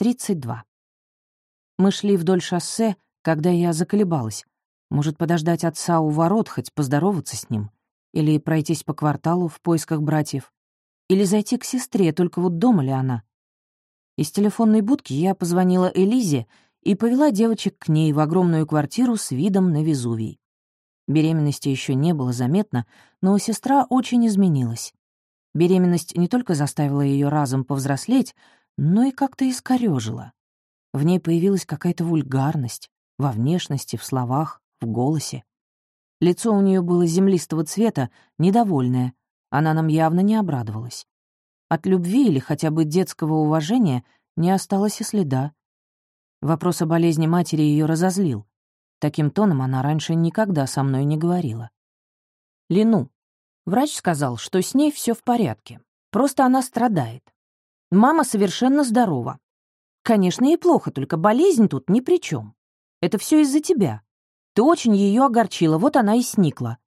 32. Мы шли вдоль шоссе, когда я заколебалась. Может, подождать отца у ворот, хоть поздороваться с ним? Или пройтись по кварталу в поисках братьев? Или зайти к сестре, только вот дома ли она? Из телефонной будки я позвонила Элизе и повела девочек к ней в огромную квартиру с видом на Везувий. Беременности еще не было заметно, но сестра очень изменилась. Беременность не только заставила ее разом повзрослеть, но и как-то искорёжила. В ней появилась какая-то вульгарность во внешности, в словах, в голосе. Лицо у нее было землистого цвета, недовольное. Она нам явно не обрадовалась. От любви или хотя бы детского уважения не осталось и следа. Вопрос о болезни матери ее разозлил. Таким тоном она раньше никогда со мной не говорила. Лину. Врач сказал, что с ней все в порядке. Просто она страдает. Мама совершенно здорова. Конечно, ей плохо, только болезнь тут ни при чем. Это все из-за тебя. Ты очень ее огорчила, вот она и сникла.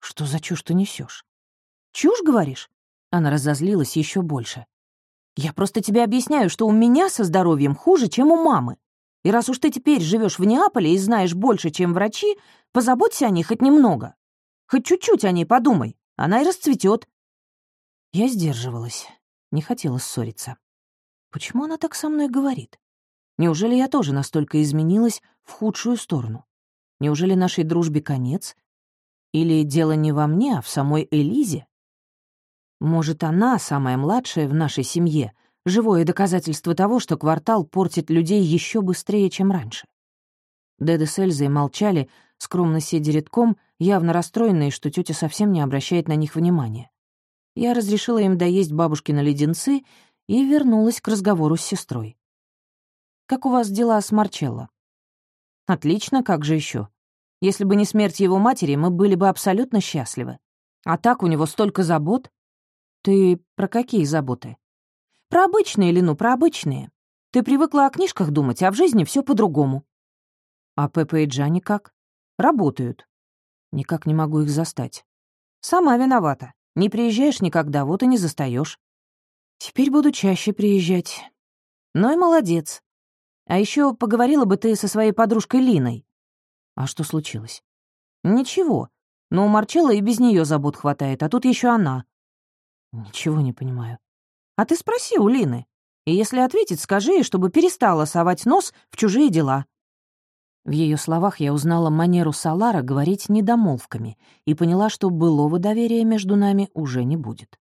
Что за чушь ты несешь? Чушь, говоришь? Она разозлилась еще больше. Я просто тебе объясняю, что у меня со здоровьем хуже, чем у мамы. И раз уж ты теперь живешь в Неаполе и знаешь больше, чем врачи, позаботься о ней хоть немного. Хоть чуть-чуть о ней подумай, она и расцветет. Я сдерживалась, не хотела ссориться. Почему она так со мной говорит? Неужели я тоже настолько изменилась в худшую сторону? Неужели нашей дружбе конец? Или дело не во мне, а в самой Элизе? Может, она, самая младшая в нашей семье, живое доказательство того, что квартал портит людей еще быстрее, чем раньше. Деда с Эльзой молчали, скромно сидя редком, явно расстроенные, что тетя совсем не обращает на них внимания. Я разрешила им доесть бабушкины леденцы и вернулась к разговору с сестрой. «Как у вас дела с Марчелло?» «Отлично, как же еще? Если бы не смерть его матери, мы были бы абсолютно счастливы. А так у него столько забот. Ты про какие заботы? Про обычные, Лину, про обычные. Ты привыкла о книжках думать, а в жизни все по-другому. А Пеппа и Джани как? Работают. Никак не могу их застать. Сама виновата. Не приезжаешь никогда, вот и не застаешь. Теперь буду чаще приезжать. Ну и молодец. А еще поговорила бы ты со своей подружкой Линой. А что случилось? Ничего. Но у Марчелла и без нее забот хватает, а тут еще она. «Ничего не понимаю». «А ты спроси у Лины. И если ответить, скажи ей, чтобы перестала совать нос в чужие дела». В ее словах я узнала манеру Салара говорить недомолвками и поняла, что былого доверия между нами уже не будет.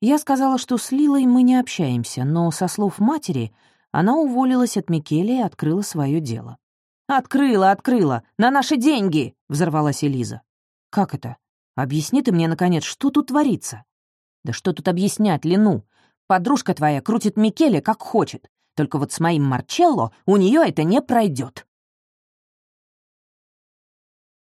Я сказала, что с Лилой мы не общаемся, но, со слов матери, она уволилась от Микеле и открыла свое дело. «Открыла, открыла! На наши деньги!» — взорвалась Элиза. «Как это? Объясни ты мне, наконец, что тут творится?» Да что тут объяснять, Лину? Подружка твоя крутит Микеле как хочет. Только вот с моим Марчелло у нее это не пройдет.